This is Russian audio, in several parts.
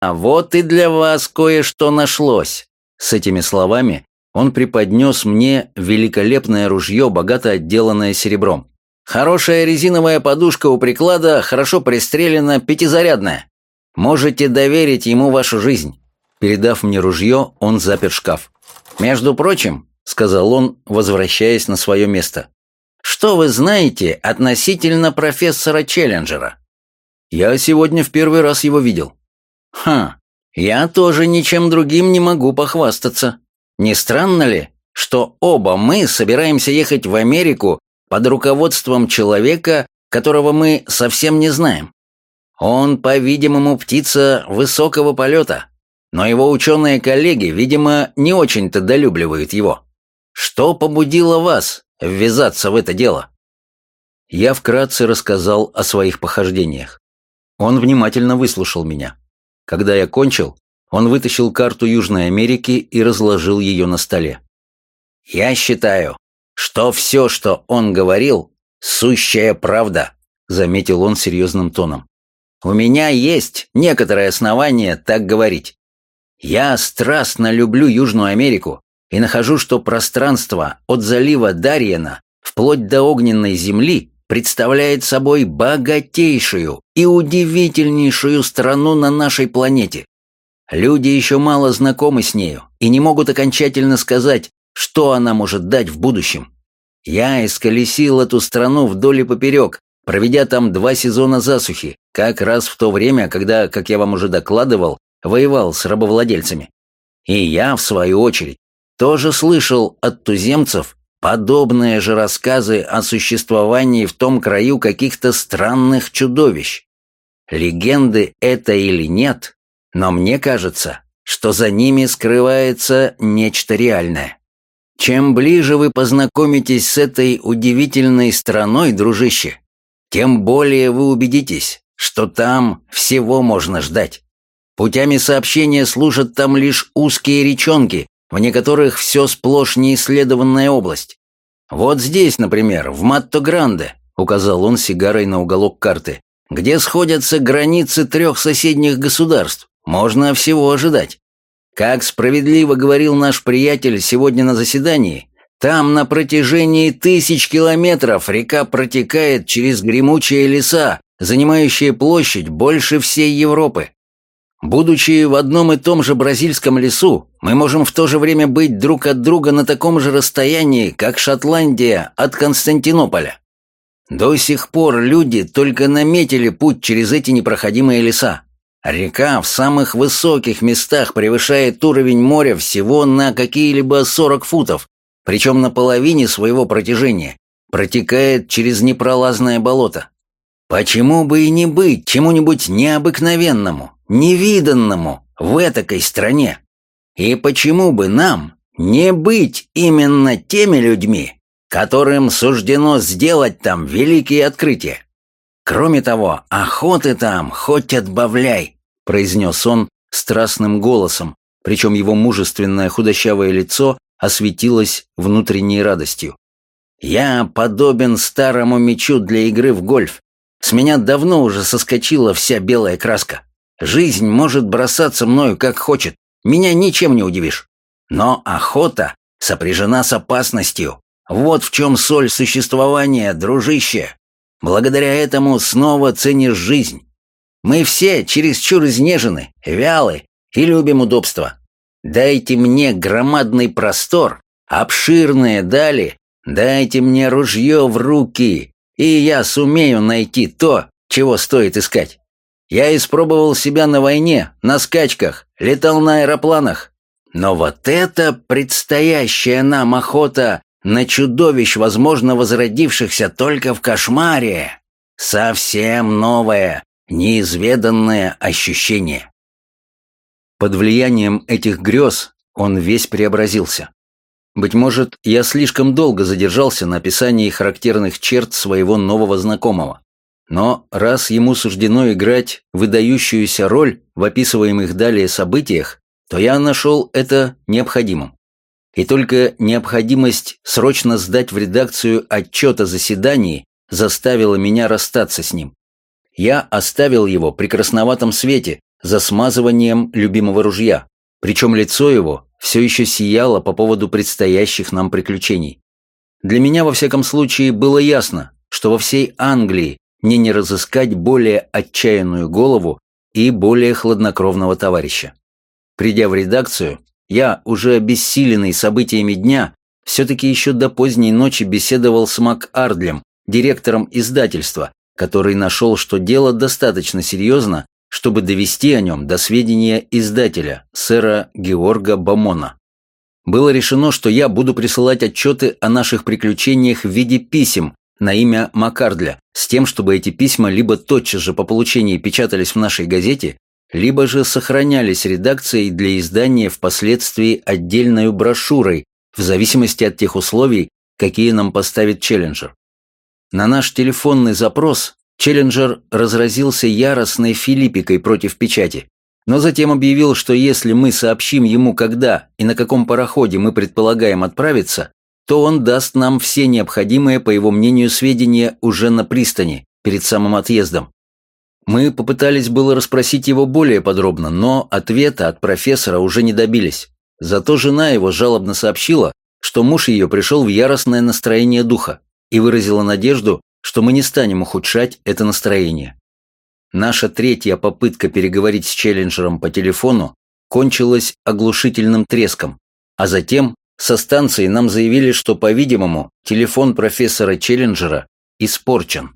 А вот и для вас кое-что нашлось». С этими словами он преподнес мне великолепное ружье, богато отделанное серебром. Хорошая резиновая подушка у приклада, хорошо пристрелена, пятизарядная. Можете доверить ему вашу жизнь. Передав мне ружье, он запер шкаф. Между прочим, сказал он, возвращаясь на свое место. Что вы знаете относительно профессора Челленджера? Я сегодня в первый раз его видел. Ха, я тоже ничем другим не могу похвастаться. Не странно ли, что оба мы собираемся ехать в Америку под руководством человека, которого мы совсем не знаем? Он, по-видимому, птица высокого полета, но его ученые-коллеги, видимо, не очень-то долюбливают его. Что побудило вас ввязаться в это дело?» Я вкратце рассказал о своих похождениях. Он внимательно выслушал меня. Когда я кончил, он вытащил карту Южной Америки и разложил ее на столе. «Я считаю, что все, что он говорил, сущая правда», заметил он серьезным тоном. «У меня есть некоторое основание так говорить. Я страстно люблю Южную Америку и нахожу, что пространство от залива Дарьена вплоть до огненной земли представляет собой богатейшую и удивительнейшую страну на нашей планете. Люди еще мало знакомы с нею и не могут окончательно сказать, что она может дать в будущем. Я исколесил эту страну вдоль и поперек, проведя там два сезона засухи, как раз в то время, когда, как я вам уже докладывал, воевал с рабовладельцами. И я, в свою очередь, тоже слышал от туземцев подобные же рассказы о существовании в том краю каких-то странных чудовищ. Легенды это или нет, но мне кажется, что за ними скрывается нечто реальное. Чем ближе вы познакомитесь с этой удивительной страной, дружище, тем более вы убедитесь, что там всего можно ждать. Путями сообщения служат там лишь узкие речонки, вне которых все сплошь неисследованная область. Вот здесь, например, в Матто-Гранде, указал он сигарой на уголок карты, где сходятся границы трех соседних государств. Можно всего ожидать. Как справедливо говорил наш приятель сегодня на заседании, там на протяжении тысяч километров река протекает через гремучие леса, занимающие площадь больше всей Европы. Будучи в одном и том же бразильском лесу, мы можем в то же время быть друг от друга на таком же расстоянии, как Шотландия от Константинополя. До сих пор люди только наметили путь через эти непроходимые леса. Река в самых высоких местах превышает уровень моря всего на какие-либо 40 футов, причем на половине своего протяжения, протекает через непролазное болото. Почему бы и не быть чему-нибудь необыкновенному, невиданному в этакой стране? И почему бы нам не быть именно теми людьми, которым суждено сделать там великие открытия? Кроме того, охоты там хоть отбавляй, произнес он страстным голосом, причем его мужественное худощавое лицо осветилось внутренней радостью. «Я подобен старому мечу для игры в гольф. С меня давно уже соскочила вся белая краска. Жизнь может бросаться мною как хочет, меня ничем не удивишь. Но охота сопряжена с опасностью. Вот в чем соль существования, дружище. Благодаря этому снова ценишь жизнь. Мы все чересчур изнежены, вялы и любим удобства. Дайте мне громадный простор, обширные дали, дайте мне ружье в руки, и я сумею найти то, чего стоит искать. Я испробовал себя на войне, на скачках, летал на аэропланах. Но вот это предстоящая нам охота на чудовищ, возможно, возродившихся только в кошмаре. Совсем новое, неизведанное ощущение. Под влиянием этих грез он весь преобразился. Быть может, я слишком долго задержался на описании характерных черт своего нового знакомого. Но раз ему суждено играть выдающуюся роль в описываемых далее событиях, то я нашел это необходимым. И только необходимость срочно сдать в редакцию отчет о заседании заставила меня расстаться с ним. Я оставил его при красноватом свете, за смазыванием любимого ружья, причем лицо его все еще сияло по поводу предстоящих нам приключений. Для меня, во всяком случае, было ясно, что во всей Англии мне не разыскать более отчаянную голову и более хладнокровного товарища. Придя в редакцию, я, уже обессиленный событиями дня, все-таки еще до поздней ночи беседовал с Мак Ардлем, директором издательства, который нашел, что дело достаточно серьезно, чтобы довести о нем до сведения издателя, сэра Георга Бамона. Было решено, что я буду присылать отчеты о наших приключениях в виде писем на имя Макардля, с тем, чтобы эти письма либо тотчас же по получении печатались в нашей газете, либо же сохранялись редакцией для издания впоследствии отдельной брошюрой, в зависимости от тех условий, какие нам поставит Челленджер. На наш телефонный запрос Челленджер разразился яростной филиппикой против печати, но затем объявил, что если мы сообщим ему, когда и на каком пароходе мы предполагаем отправиться, то он даст нам все необходимые, по его мнению, сведения уже на пристани, перед самым отъездом. Мы попытались было расспросить его более подробно, но ответа от профессора уже не добились. Зато жена его жалобно сообщила, что муж ее пришел в яростное настроение духа и выразила надежду, что мы не станем ухудшать это настроение. Наша третья попытка переговорить с Челленджером по телефону кончилась оглушительным треском, а затем со станции нам заявили, что, по-видимому, телефон профессора Челленджера испорчен.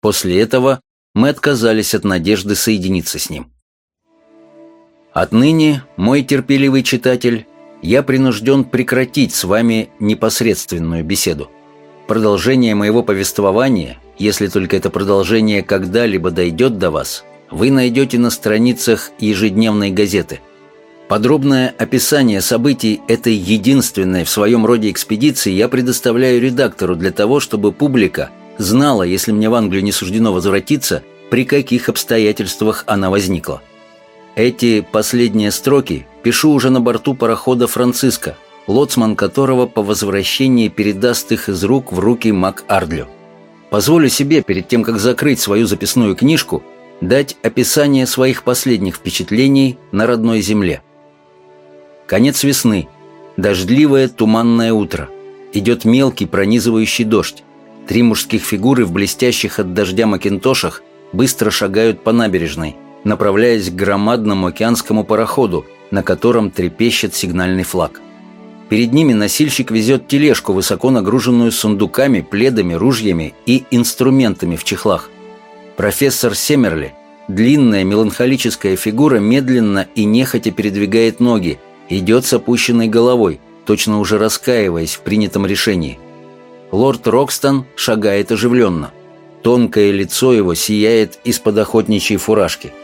После этого мы отказались от надежды соединиться с ним. Отныне, мой терпеливый читатель, я принужден прекратить с вами непосредственную беседу. Продолжение моего повествования, если только это продолжение когда-либо дойдет до вас, вы найдете на страницах ежедневной газеты. Подробное описание событий этой единственной в своем роде экспедиции я предоставляю редактору для того, чтобы публика знала, если мне в Англию не суждено возвратиться, при каких обстоятельствах она возникла. Эти последние строки пишу уже на борту парохода «Франциско», лоцман которого по возвращении передаст их из рук в руки Мак Ардлю. Позволю себе, перед тем, как закрыть свою записную книжку, дать описание своих последних впечатлений на родной земле. Конец весны. Дождливое туманное утро. Идет мелкий пронизывающий дождь. Три мужских фигуры в блестящих от дождя макинтошах быстро шагают по набережной – направляясь к громадному океанскому пароходу, на котором трепещет сигнальный флаг. Перед ними носильщик везет тележку, высоко нагруженную сундуками, пледами, ружьями и инструментами в чехлах. Профессор Семерли, длинная меланхолическая фигура, медленно и нехотя передвигает ноги, идет с опущенной головой, точно уже раскаиваясь в принятом решении. Лорд Рокстон шагает оживленно. Тонкое лицо его сияет из-под охотничьей фуражки –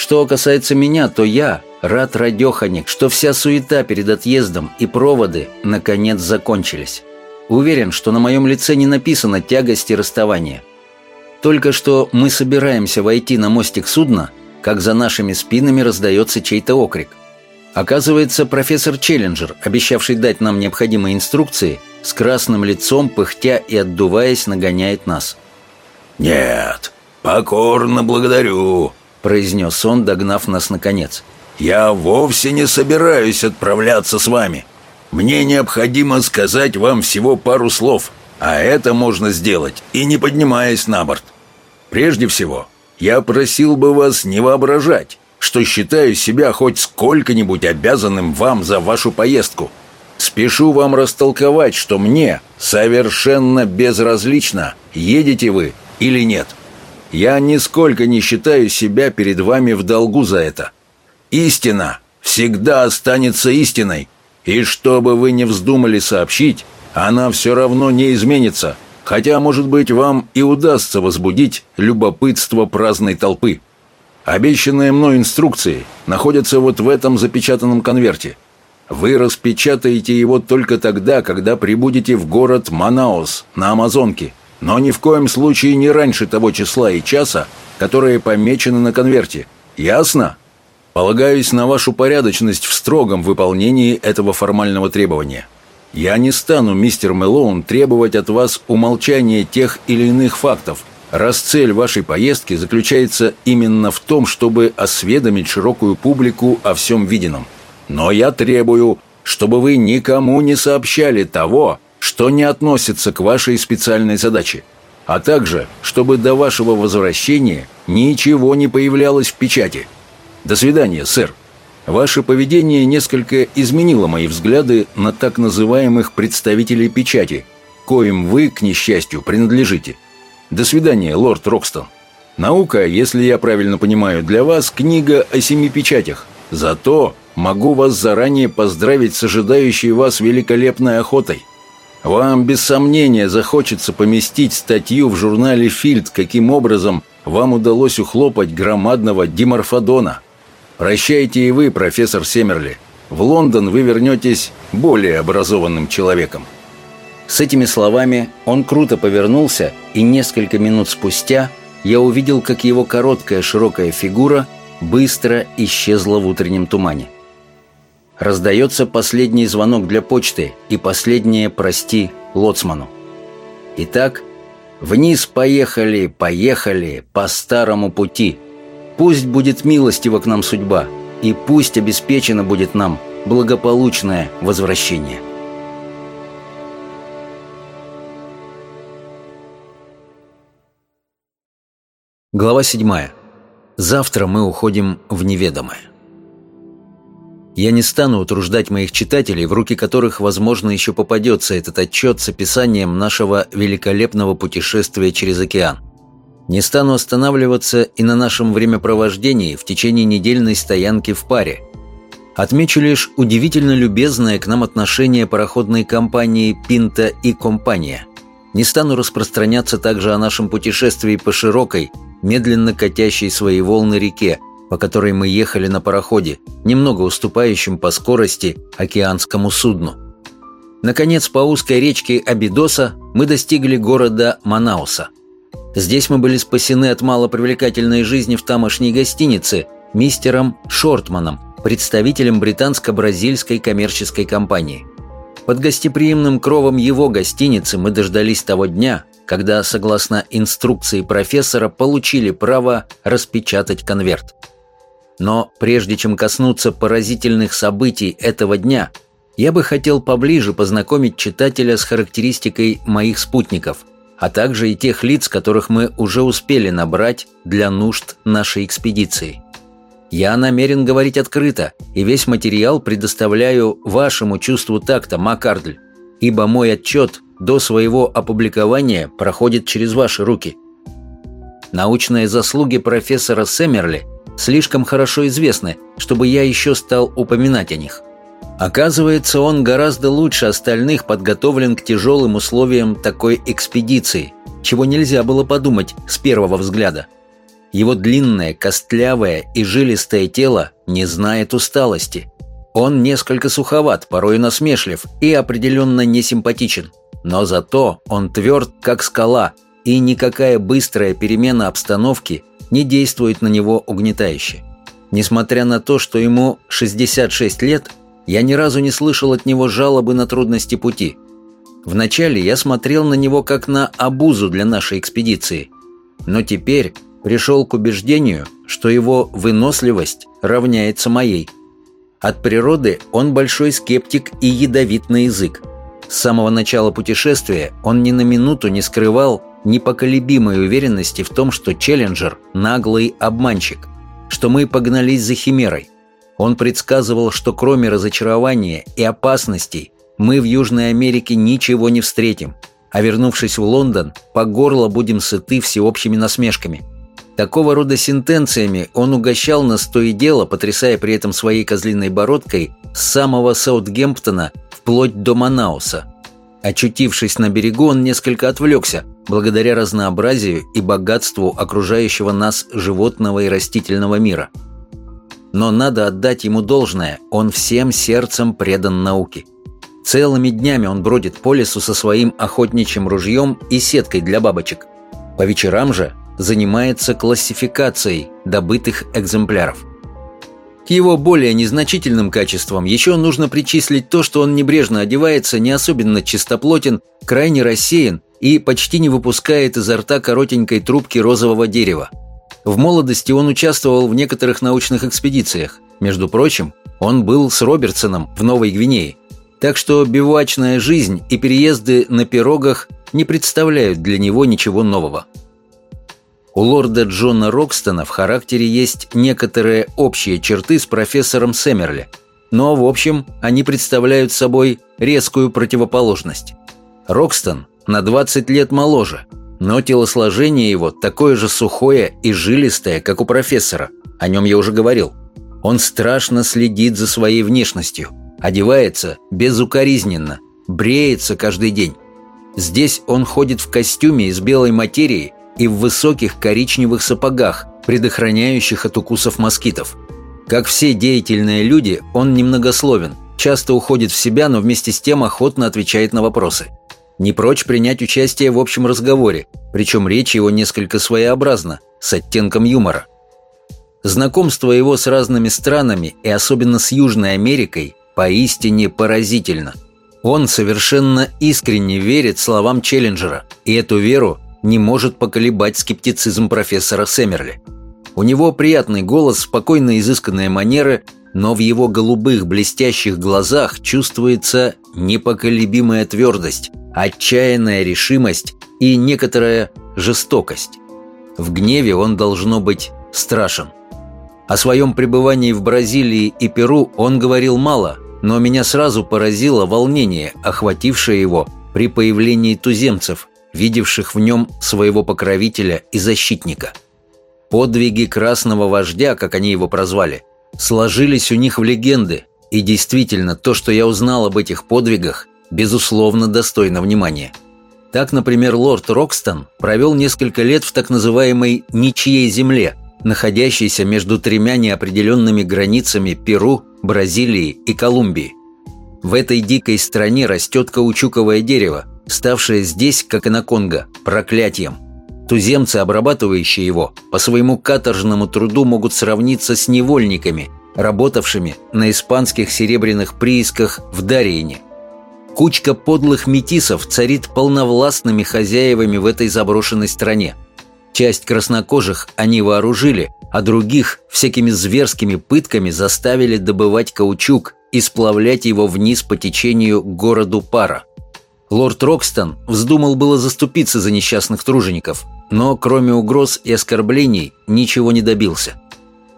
что касается меня, то я рад радеханик, что вся суета перед отъездом и проводы наконец закончились. Уверен, что на моем лице не написано тягости расставания. Только что мы собираемся войти на мостик судна, как за нашими спинами раздается чей-то окрик. Оказывается, профессор Челленджер, обещавший дать нам необходимые инструкции, с красным лицом, пыхтя и отдуваясь, нагоняет нас. «Нет, покорно благодарю», — произнес он, догнав нас наконец. «Я вовсе не собираюсь отправляться с вами. Мне необходимо сказать вам всего пару слов, а это можно сделать и не поднимаясь на борт. Прежде всего, я просил бы вас не воображать, что считаю себя хоть сколько-нибудь обязанным вам за вашу поездку. Спешу вам растолковать, что мне совершенно безразлично, едете вы или нет». Я нисколько не считаю себя перед вами в долгу за это. Истина всегда останется истиной, и что бы вы ни вздумали сообщить, она все равно не изменится, хотя, может быть, вам и удастся возбудить любопытство праздной толпы. Обещанные мной инструкции находятся вот в этом запечатанном конверте. Вы распечатаете его только тогда, когда прибудете в город Манаус на Амазонке – но ни в коем случае не раньше того числа и часа, которые помечены на конверте. Ясно? Полагаюсь на вашу порядочность в строгом выполнении этого формального требования. Я не стану, мистер Мэлоун, требовать от вас умолчания тех или иных фактов, раз цель вашей поездки заключается именно в том, чтобы осведомить широкую публику о всем виденном. Но я требую, чтобы вы никому не сообщали того, что не относится к вашей специальной задаче, а также, чтобы до вашего возвращения ничего не появлялось в печати. До свидания, сэр. Ваше поведение несколько изменило мои взгляды на так называемых представителей печати, коим вы, к несчастью, принадлежите. До свидания, лорд Рокстон. Наука, если я правильно понимаю, для вас книга о семи печатях. Зато могу вас заранее поздравить с ожидающей вас великолепной охотой. Вам без сомнения захочется поместить статью в журнале «Фильд», каким образом вам удалось ухлопать громадного диморфодона. Прощайте и вы, профессор Семерли. В Лондон вы вернетесь более образованным человеком. С этими словами он круто повернулся, и несколько минут спустя я увидел, как его короткая широкая фигура быстро исчезла в утреннем тумане. Раздается последний звонок для почты и последнее «прости» лоцману. Итак, вниз поехали, поехали по старому пути. Пусть будет милостива к нам судьба, и пусть обеспечено будет нам благополучное возвращение. Глава 7. Завтра мы уходим в неведомое. Я не стану утруждать моих читателей, в руки которых, возможно, еще попадется этот отчет с описанием нашего великолепного путешествия через океан. Не стану останавливаться и на нашем времяпровождении в течение недельной стоянки в паре. Отмечу лишь удивительно любезное к нам отношение пароходной компании «Пинта и компания». Не стану распространяться также о нашем путешествии по широкой, медленно катящей свои волны реке, по которой мы ехали на пароходе, немного уступающем по скорости океанскому судну. Наконец, по узкой речке Абидоса мы достигли города Манауса. Здесь мы были спасены от малопривлекательной жизни в тамошней гостинице мистером Шортманом, представителем британско-бразильской коммерческой компании. Под гостеприимным кровом его гостиницы мы дождались того дня, когда, согласно инструкции профессора, получили право распечатать конверт. Но прежде чем коснуться поразительных событий этого дня, я бы хотел поближе познакомить читателя с характеристикой моих спутников, а также и тех лиц, которых мы уже успели набрать для нужд нашей экспедиции. Я намерен говорить открыто, и весь материал предоставляю вашему чувству такта, Макардль, ибо мой отчет до своего опубликования проходит через ваши руки. Научные заслуги профессора Сэмерли слишком хорошо известны, чтобы я еще стал упоминать о них. Оказывается, он гораздо лучше остальных подготовлен к тяжелым условиям такой экспедиции, чего нельзя было подумать с первого взгляда. Его длинное, костлявое и жилистое тело не знает усталости. Он несколько суховат, порой насмешлив и определенно несимпатичен. Но зато он тверд, как скала, и никакая быстрая перемена обстановки не действует на него угнетающе. Несмотря на то, что ему 66 лет, я ни разу не слышал от него жалобы на трудности пути. Вначале я смотрел на него как на обузу для нашей экспедиции, но теперь пришел к убеждению, что его выносливость равняется моей. От природы он большой скептик и ядовит на язык. С самого начала путешествия он ни на минуту не скрывал непоколебимой уверенности в том, что Челленджер – наглый обманщик, что мы погнались за Химерой. Он предсказывал, что кроме разочарования и опасностей мы в Южной Америке ничего не встретим, а вернувшись в Лондон, по горло будем сыты всеобщими насмешками. Такого рода сентенциями он угощал нас то и дело, потрясая при этом своей козлиной бородкой с самого Саутгемптона вплоть до Манауса – Очутившись на берегу, он несколько отвлекся, благодаря разнообразию и богатству окружающего нас животного и растительного мира. Но надо отдать ему должное, он всем сердцем предан науке. Целыми днями он бродит по лесу со своим охотничьим ружьем и сеткой для бабочек. По вечерам же занимается классификацией добытых экземпляров. К его более незначительным качествам еще нужно причислить то, что он небрежно одевается, не особенно чистоплотен, крайне рассеян и почти не выпускает изо рта коротенькой трубки розового дерева. В молодости он участвовал в некоторых научных экспедициях. Между прочим, он был с Робертсоном в Новой Гвинее. Так что бивуачная жизнь и переезды на пирогах не представляют для него ничего нового. У лорда Джона Рокстона в характере есть некоторые общие черты с профессором Сэмерли, но, в общем, они представляют собой резкую противоположность. Рокстон на 20 лет моложе, но телосложение его такое же сухое и жилистое, как у профессора, о нем я уже говорил. Он страшно следит за своей внешностью, одевается безукоризненно, бреется каждый день. Здесь он ходит в костюме из белой материи и в высоких коричневых сапогах, предохраняющих от укусов москитов. Как все деятельные люди, он немногословен, часто уходит в себя, но вместе с тем охотно отвечает на вопросы. Не прочь принять участие в общем разговоре, причем речь его несколько своеобразна, с оттенком юмора. Знакомство его с разными странами и особенно с Южной Америкой поистине поразительно. Он совершенно искренне верит словам Челленджера, и эту веру не может поколебать скептицизм профессора Сэмерли. У него приятный голос, спокойно изысканные манеры, но в его голубых блестящих глазах чувствуется непоколебимая твердость, отчаянная решимость и некоторая жестокость. В гневе он должно быть страшен. О своем пребывании в Бразилии и Перу он говорил мало, но меня сразу поразило волнение, охватившее его при появлении туземцев, видевших в нем своего покровителя и защитника. Подвиги красного вождя, как они его прозвали, сложились у них в легенды, и действительно то, что я узнал об этих подвигах, безусловно достойно внимания. Так, например, лорд Рокстон провел несколько лет в так называемой «ничьей земле», находящейся между тремя неопределенными границами Перу, Бразилии и Колумбии. В этой дикой стране растет каучуковое дерево, ставшее здесь, как и на Конго, проклятием. Туземцы, обрабатывающие его, по своему каторжному труду могут сравниться с невольниками, работавшими на испанских серебряных приисках в Дариене. Кучка подлых метисов царит полновластными хозяевами в этой заброшенной стране. Часть краснокожих они вооружили, а других всякими зверскими пытками заставили добывать каучук и сплавлять его вниз по течению к городу Пара. Лорд Рокстон вздумал было заступиться за несчастных тружеников, но кроме угроз и оскорблений ничего не добился.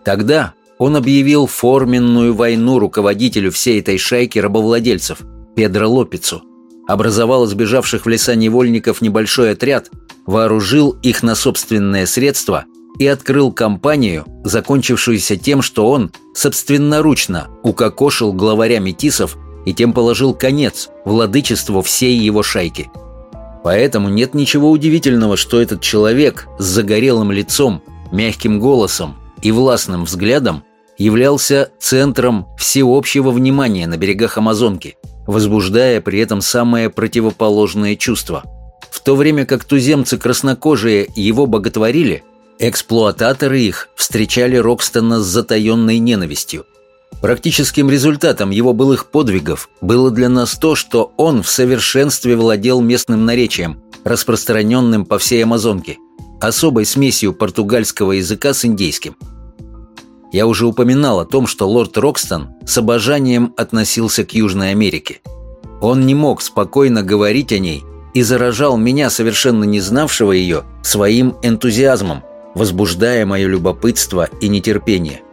Тогда он объявил форменную войну руководителю всей этой шайки рабовладельцев, Педро Лопицу, образовал из бежавших в леса невольников небольшой отряд, вооружил их на собственные средства и открыл кампанию, закончившуюся тем, что он собственноручно укокошил главаря метисов и тем положил конец владычеству всей его шайки. Поэтому нет ничего удивительного, что этот человек с загорелым лицом, мягким голосом и властным взглядом являлся центром всеобщего внимания на берегах Амазонки, возбуждая при этом самое противоположное чувство. В то время как туземцы краснокожие его боготворили, эксплуататоры их встречали Рокстона с затаенной ненавистью. Практическим результатом его былых подвигов было для нас то, что он в совершенстве владел местным наречием, распространенным по всей Амазонке, особой смесью португальского языка с индейским. Я уже упоминал о том, что лорд Рокстон с обожанием относился к Южной Америке. Он не мог спокойно говорить о ней и заражал меня, совершенно не знавшего ее, своим энтузиазмом, возбуждая мое любопытство и нетерпение –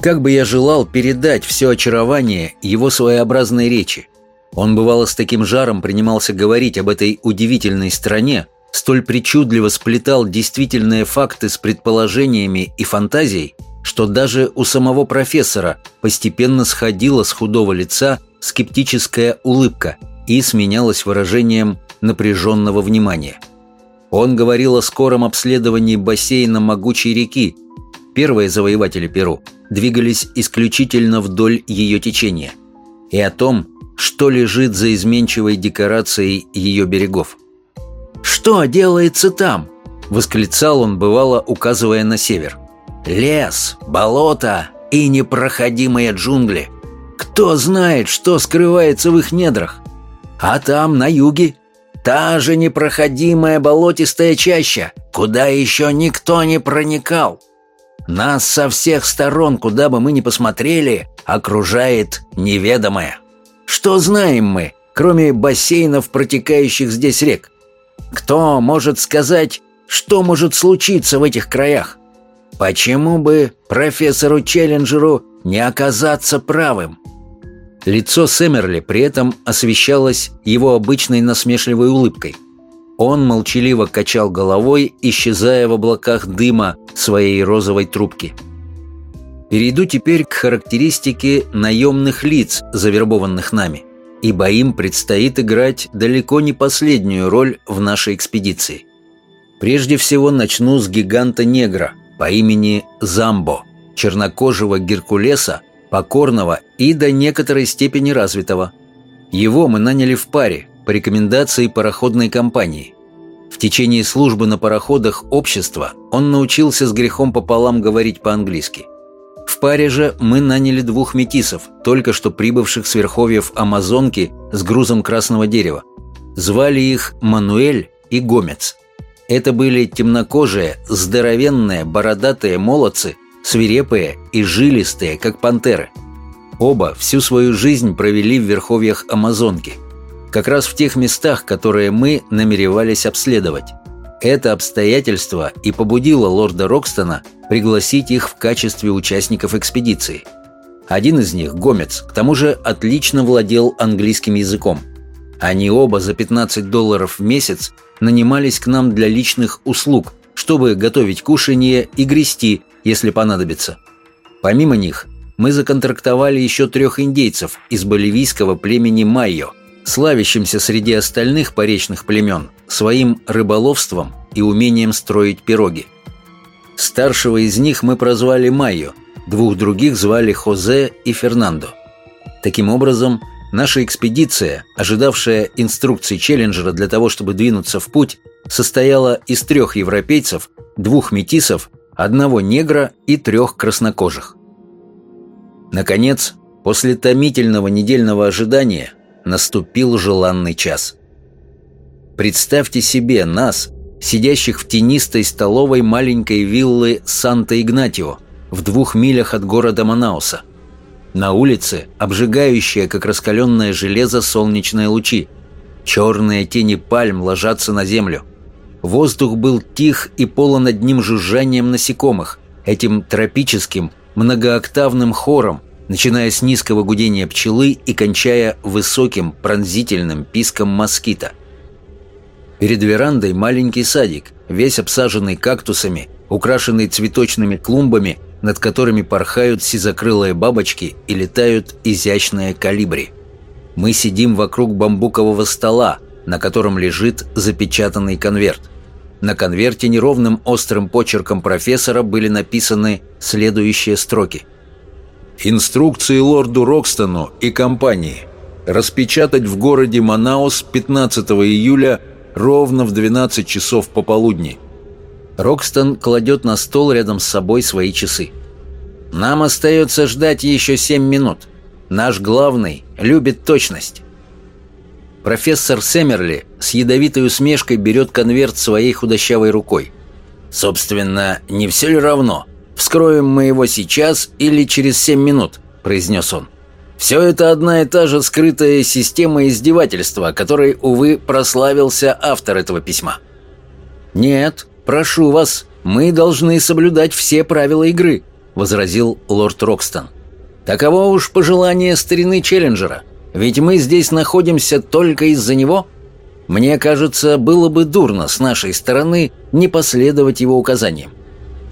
как бы я желал передать все очарование его своеобразной речи. Он бывало с таким жаром принимался говорить об этой удивительной стране, столь причудливо сплетал действительные факты с предположениями и фантазией, что даже у самого профессора постепенно сходила с худого лица скептическая улыбка и сменялась выражением напряженного внимания. Он говорил о скором обследовании бассейна могучей реки, первые завоеватели Перу – двигались исключительно вдоль ее течения, и о том, что лежит за изменчивой декорацией ее берегов. «Что делается там?» — восклицал он, бывало, указывая на север. «Лес, болото и непроходимые джунгли. Кто знает, что скрывается в их недрах? А там, на юге, Та же непроходимая болотистая чаща, куда еще никто не проникал. Нас со всех сторон, куда бы мы ни посмотрели, окружает неведомое. Что знаем мы, кроме бассейнов, протекающих здесь рек? Кто может сказать, что может случиться в этих краях? Почему бы профессору Челленджеру не оказаться правым? Лицо Сэмерли при этом освещалось его обычной насмешливой улыбкой. Он молчаливо качал головой, исчезая в облаках дыма своей розовой трубки. Перейду теперь к характеристике наемных лиц, завербованных нами, ибо им предстоит играть далеко не последнюю роль в нашей экспедиции. Прежде всего начну с гиганта-негра по имени Замбо, чернокожего Геркулеса, покорного и до некоторой степени развитого. Его мы наняли в паре по рекомендации пароходной компании. В течение службы на пароходах общества он научился с грехом пополам говорить по-английски. В паре же мы наняли двух метисов, только что прибывших с верховьев Амазонки с грузом красного дерева. Звали их Мануэль и Гомец. Это были темнокожие, здоровенные, бородатые молодцы – свирепые и жилистые, как пантеры. Оба всю свою жизнь провели в верховьях Амазонки, как раз в тех местах, которые мы намеревались обследовать. Это обстоятельство и побудило лорда Рокстона пригласить их в качестве участников экспедиции. Один из них, Гомец, к тому же отлично владел английским языком. Они оба за 15 долларов в месяц нанимались к нам для личных услуг, чтобы готовить кушанье и грести, если понадобится. Помимо них, мы законтрактовали еще трех индейцев из боливийского племени Майо, славящимся среди остальных поречных племен своим рыболовством и умением строить пироги. Старшего из них мы прозвали Майо, двух других звали Хозе и Фернандо. Таким образом, наша экспедиция, ожидавшая инструкций Челленджера для того, чтобы двинуться в путь, состояла из трех европейцев, двух метисов одного негра и трех краснокожих. Наконец, после томительного недельного ожидания наступил желанный час. Представьте себе нас, сидящих в тенистой столовой маленькой виллы Санта-Игнатио в двух милях от города Манауса. На улице обжигающие, как раскаленное железо, солнечные лучи. Черные тени пальм ложатся на землю – Воздух был тих и полон одним жужжанием насекомых, этим тропическим, многооктавным хором, начиная с низкого гудения пчелы и кончая высоким пронзительным писком москита. Перед верандой маленький садик, весь обсаженный кактусами, украшенный цветочными клумбами, над которыми порхают сизокрылые бабочки и летают изящные калибри. Мы сидим вокруг бамбукового стола, на котором лежит запечатанный конверт. На конверте неровным острым почерком профессора были написаны следующие строки. «Инструкции лорду Рокстону и компании. Распечатать в городе Манаус 15 июля ровно в 12 часов пополудни». Рокстон кладет на стол рядом с собой свои часы. «Нам остается ждать еще семь минут. Наш главный любит точность». Профессор Семерли с ядовитой усмешкой берет конверт своей худощавой рукой. «Собственно, не все ли равно, вскроем мы его сейчас или через семь минут?» – произнес он. «Все это одна и та же скрытая система издевательства, которой, увы, прославился автор этого письма». «Нет, прошу вас, мы должны соблюдать все правила игры», – возразил лорд Рокстон. «Таково уж пожелание старины Челленджера. Ведь мы здесь находимся только из-за него. Мне кажется, было бы дурно с нашей стороны не последовать его указаниям.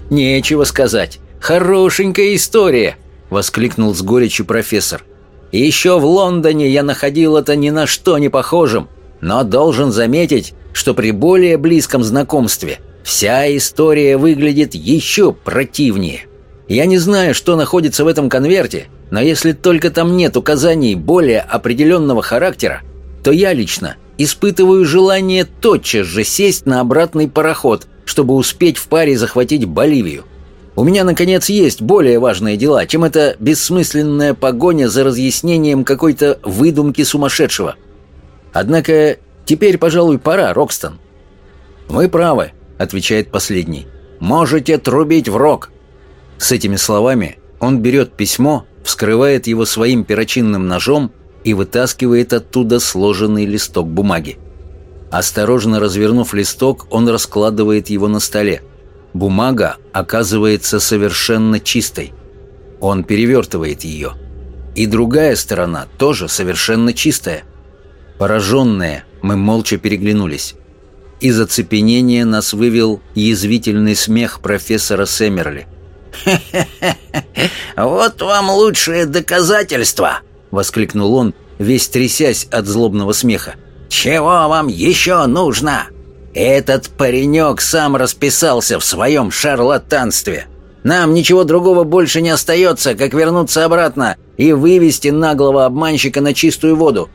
Нечего сказать. Хорошенькая история, воскликнул с горечью профессор. Еще в Лондоне я находил это ни на что не похожим, но должен заметить, что при более близком знакомстве вся история выглядит еще противнее. Я не знаю, что находится в этом конверте, но если только там нет указаний более определенного характера, то я лично испытываю желание тотчас же сесть на обратный пароход, чтобы успеть в паре захватить Боливию. У меня, наконец, есть более важные дела, чем эта бессмысленная погоня за разъяснением какой-то выдумки сумасшедшего. Однако Теперь, пожалуй, пора, Рокстон». «Вы правы», — отвечает последний. «Можете трубить в рог». С этими словами он берет письмо, вскрывает его своим перочинным ножом и вытаскивает оттуда сложенный листок бумаги. Осторожно развернув листок, он раскладывает его на столе. Бумага оказывается совершенно чистой. Он перевертывает ее. И другая сторона тоже совершенно чистая. Пораженные, мы молча переглянулись. Из оцепенения нас вывел язвительный смех профессора Сэмерли. Вот вам лучшее доказательство!» — воскликнул он, весь трясясь от злобного смеха. «Чего вам еще нужно? Этот паренек сам расписался в своем шарлатанстве. Нам ничего другого больше не остается, как вернуться обратно и вывести наглого обманщика на чистую воду».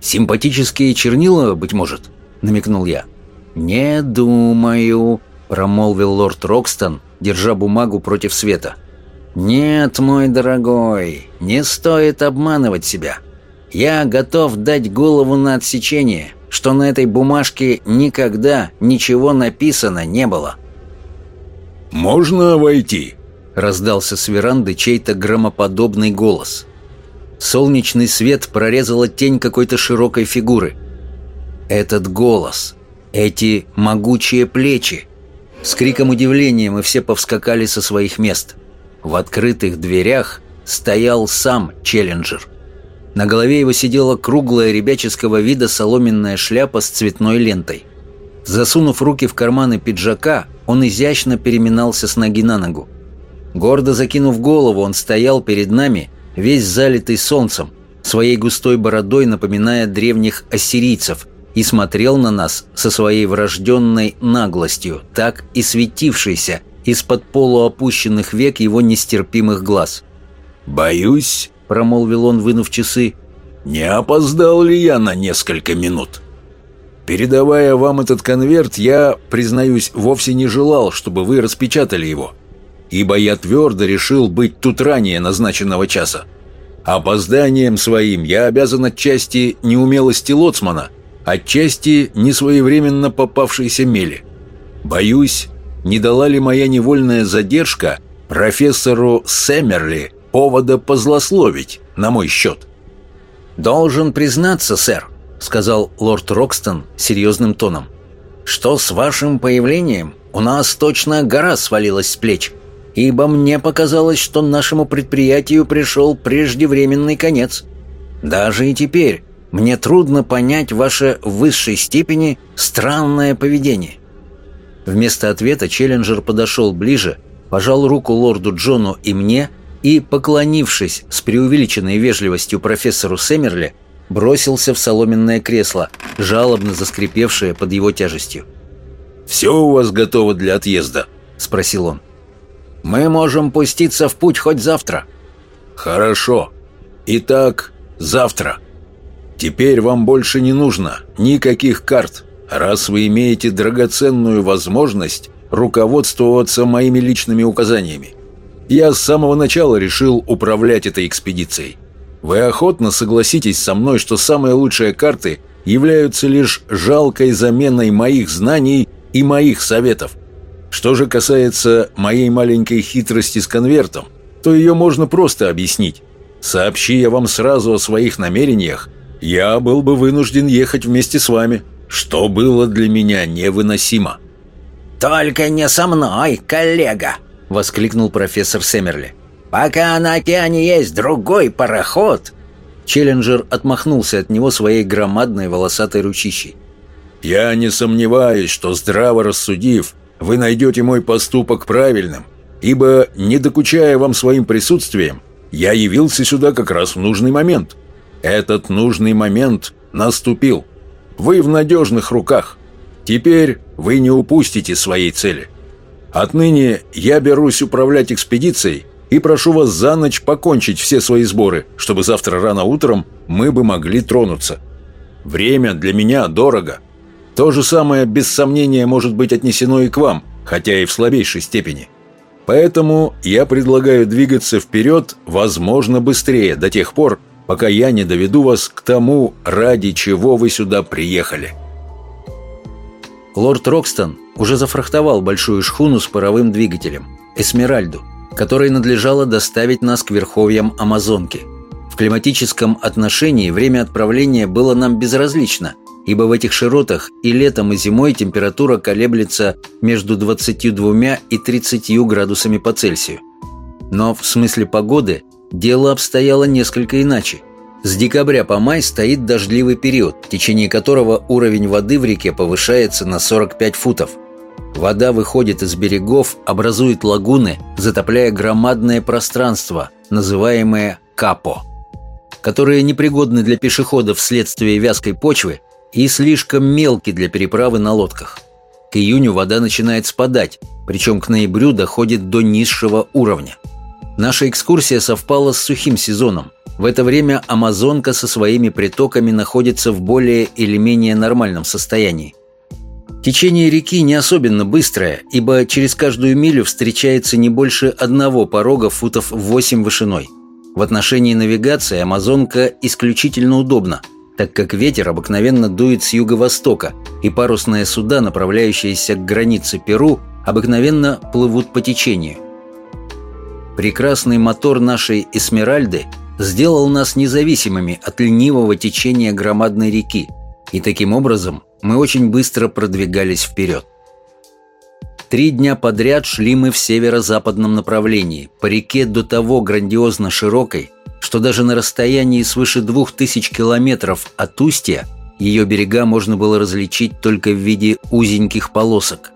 «Симпатические чернила, быть может?» — намекнул я. «Не думаю», — промолвил лорд Рокстон, держа бумагу против света. «Нет, мой дорогой, не стоит обманывать себя. Я готов дать голову на отсечение, что на этой бумажке никогда ничего написано не было». «Можно войти?» — раздался с веранды чей-то громоподобный голос. Солнечный свет прорезала тень какой-то широкой фигуры. Этот голос, эти могучие плечи. С криком удивления мы все повскакали со своих мест. В открытых дверях стоял сам Челленджер. На голове его сидела круглая ребяческого вида соломенная шляпа с цветной лентой. Засунув руки в карманы пиджака, он изящно переминался с ноги на ногу. Гордо закинув голову, он стоял перед нами, весь залитый солнцем, своей густой бородой напоминая древних ассирийцев, и смотрел на нас со своей врожденной наглостью, так и светившейся из-под полуопущенных век его нестерпимых глаз. «Боюсь», — промолвил он, вынув часы, — «не опоздал ли я на несколько минут?» Передавая вам этот конверт, я, признаюсь, вовсе не желал, чтобы вы распечатали его, ибо я твердо решил быть тут ранее назначенного часа. Опозданием своим я обязан отчасти неумелости лоцмана — отчасти несвоевременно попавшейся мели. Боюсь, не дала ли моя невольная задержка профессору Сэмерли повода позлословить на мой счет. «Должен признаться, сэр», — сказал лорд Рокстон серьезным тоном, «что с вашим появлением у нас точно гора свалилась с плеч, ибо мне показалось, что нашему предприятию пришел преждевременный конец. Даже и теперь, мне трудно понять ваше в высшей степени странное поведение». Вместо ответа Челленджер подошел ближе, пожал руку лорду Джону и мне и, поклонившись с преувеличенной вежливостью профессору Сэмерли, бросился в соломенное кресло, жалобно заскрипевшее под его тяжестью. «Все у вас готово для отъезда?» – спросил он. «Мы можем пуститься в путь хоть завтра». «Хорошо. Итак, завтра». Теперь вам больше не нужно никаких карт, раз вы имеете драгоценную возможность руководствоваться моими личными указаниями. Я с самого начала решил управлять этой экспедицией. Вы охотно согласитесь со мной, что самые лучшие карты являются лишь жалкой заменой моих знаний и моих советов. Что же касается моей маленькой хитрости с конвертом, то ее можно просто объяснить. Сообщи я вам сразу о своих намерениях, я был бы вынужден ехать вместе с вами, что было для меня невыносимо». «Только не со мной, коллега!» — воскликнул профессор Семерли. «Пока на океане есть другой пароход!» Челленджер отмахнулся от него своей громадной волосатой ручищей. «Я не сомневаюсь, что, здраво рассудив, вы найдете мой поступок правильным, ибо, не докучая вам своим присутствием, я явился сюда как раз в нужный момент. Этот нужный момент наступил. Вы в надежных руках. Теперь вы не упустите своей цели. Отныне я берусь управлять экспедицией и прошу вас за ночь покончить все свои сборы, чтобы завтра рано утром мы бы могли тронуться. Время для меня дорого. То же самое, без сомнения, может быть отнесено и к вам, хотя и в слабейшей степени. Поэтому я предлагаю двигаться вперед, возможно, быстрее, до тех пор, пока я не доведу вас к тому, ради чего вы сюда приехали». Лорд Рокстон уже зафрахтовал большую шхуну с паровым двигателем «Эсмеральду», которой надлежало доставить нас к верховьям Амазонки. В климатическом отношении время отправления было нам безразлично, ибо в этих широтах и летом, и зимой температура колеблется между 22 и 30 градусами по Цельсию. Но в смысле погоды дело обстояло несколько иначе – с декабря по май стоит дождливый период, в течение которого уровень воды в реке повышается на 45 футов. Вода выходит из берегов, образует лагуны, затопляя громадное пространство, называемое Капо, которые непригодны для пешеходов вследствие вязкой почвы и слишком мелки для переправы на лодках. К июню вода начинает спадать, причем к ноябрю доходит до низшего уровня. Наша экскурсия совпала с сухим сезоном – в это время Амазонка со своими притоками находится в более или менее нормальном состоянии. Течение реки не особенно быстрое, ибо через каждую милю встречается не больше одного порога футов 8 вышиной. В отношении навигации Амазонка исключительно удобна, так как ветер обыкновенно дует с юго-востока, и парусные суда, направляющиеся к границе Перу, обыкновенно плывут по течению. Прекрасный мотор нашей «Эсмеральды» сделал нас независимыми от ленивого течения громадной реки, и таким образом мы очень быстро продвигались вперед. Три дня подряд шли мы в северо-западном направлении, по реке до того грандиозно широкой, что даже на расстоянии свыше двух тысяч километров от устья ее берега можно было различить только в виде узеньких полосок.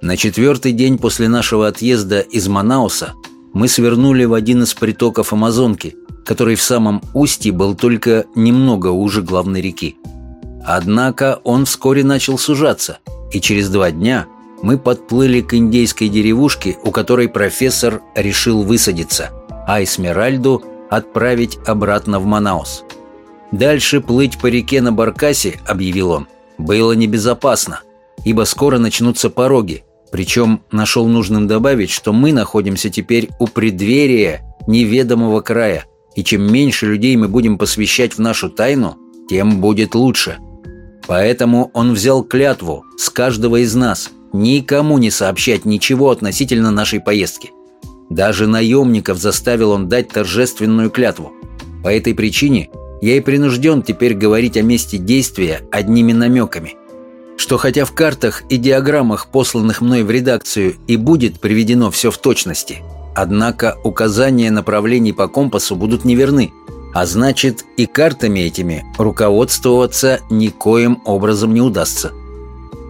На четвертый день после нашего отъезда из Манауса мы свернули в один из притоков Амазонки – который в самом устье был только немного уже главной реки. Однако он вскоре начал сужаться, и через два дня мы подплыли к индейской деревушке, у которой профессор решил высадиться, а Эсмеральду отправить обратно в Манаус. Дальше плыть по реке на Баркасе, объявил он, было небезопасно, ибо скоро начнутся пороги, причем нашел нужным добавить, что мы находимся теперь у преддверия неведомого края – и чем меньше людей мы будем посвящать в нашу тайну, тем будет лучше. Поэтому он взял клятву с каждого из нас никому не сообщать ничего относительно нашей поездки. Даже наемников заставил он дать торжественную клятву. По этой причине я и принужден теперь говорить о месте действия одними намеками. Что хотя в картах и диаграммах, посланных мной в редакцию, и будет приведено все в точности – Однако указания направлений по компасу будут неверны, а значит и картами этими руководствоваться никоим образом не удастся.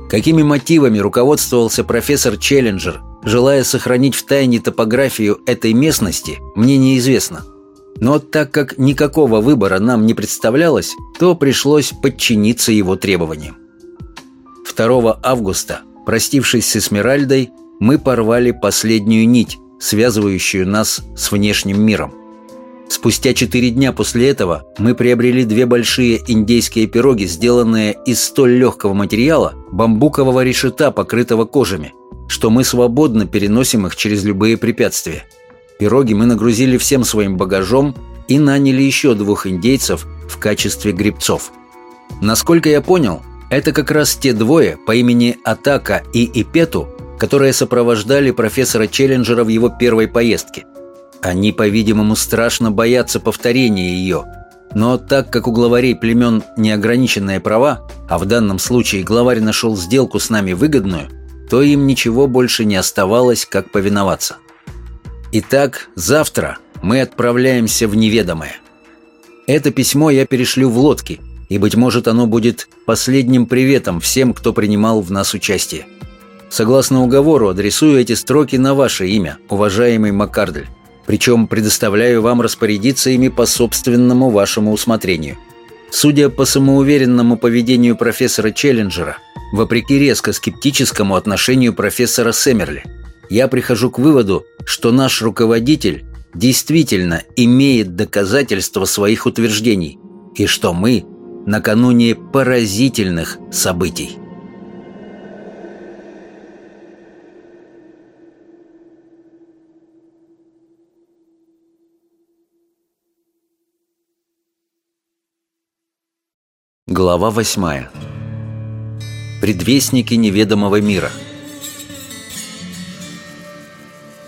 Какими мотивами руководствовался профессор Челленджер, желая сохранить в тайне топографию этой местности, мне неизвестно. Но так как никакого выбора нам не представлялось, то пришлось подчиниться его требованиям. 2 августа, простившись с Эсмеральдой, мы порвали последнюю нить, связывающую нас с внешним миром. Спустя четыре дня после этого мы приобрели две большие индейские пироги, сделанные из столь легкого материала, бамбукового решета, покрытого кожами, что мы свободно переносим их через любые препятствия. Пироги мы нагрузили всем своим багажом и наняли еще двух индейцев в качестве грибцов. Насколько я понял, это как раз те двое по имени Атака и Ипету, которые сопровождали профессора Челленджера в его первой поездке. Они, по-видимому, страшно боятся повторения ее. Но так как у главарей племен неограниченные права, а в данном случае главарь нашел сделку с нами выгодную, то им ничего больше не оставалось, как повиноваться. Итак, завтра мы отправляемся в неведомое. Это письмо я перешлю в лодке, и, быть может, оно будет последним приветом всем, кто принимал в нас участие. Согласно уговору, адресую эти строки на ваше имя, уважаемый Маккардель. Причем предоставляю вам распорядиться ими по собственному вашему усмотрению. Судя по самоуверенному поведению профессора Челленджера, вопреки резко скептическому отношению профессора Сэмерли, я прихожу к выводу, что наш руководитель действительно имеет доказательства своих утверждений и что мы накануне поразительных событий. Глава восьмая. Предвестники неведомого мира.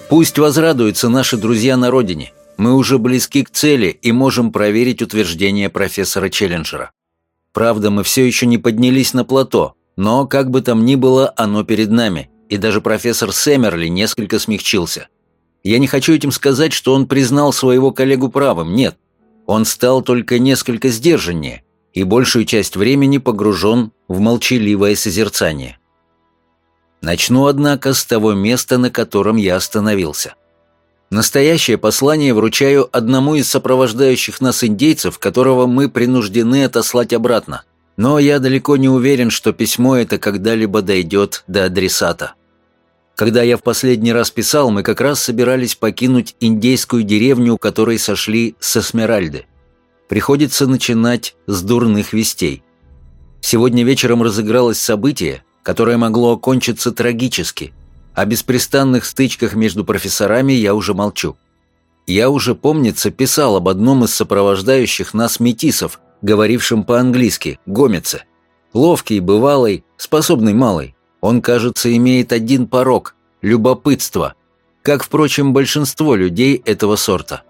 Пусть возрадуются наши друзья на родине. Мы уже близки к цели и можем проверить утверждение профессора Челленджера. Правда, мы все еще не поднялись на плато, но, как бы там ни было, оно перед нами, и даже профессор Сэмерли несколько смягчился. Я не хочу этим сказать, что он признал своего коллегу правым, нет. Он стал только несколько сдержаннее, и большую часть времени погружен в молчаливое созерцание. Начну, однако, с того места, на котором я остановился. Настоящее послание вручаю одному из сопровождающих нас индейцев, которого мы принуждены отослать обратно. Но я далеко не уверен, что письмо это когда-либо дойдет до адресата. Когда я в последний раз писал, мы как раз собирались покинуть индейскую деревню, у которой сошли с Эсмеральды. Приходится начинать с дурных вестей. Сегодня вечером разыгралось событие, которое могло окончиться трагически. О беспрестанных стычках между профессорами я уже молчу. Я уже, помнится, писал об одном из сопровождающих нас метисов, говорившем по-английски, гомице. Ловкий, бывалый, способный малый. Он, кажется, имеет один порог – любопытство, как, впрочем, большинство людей этого сорта.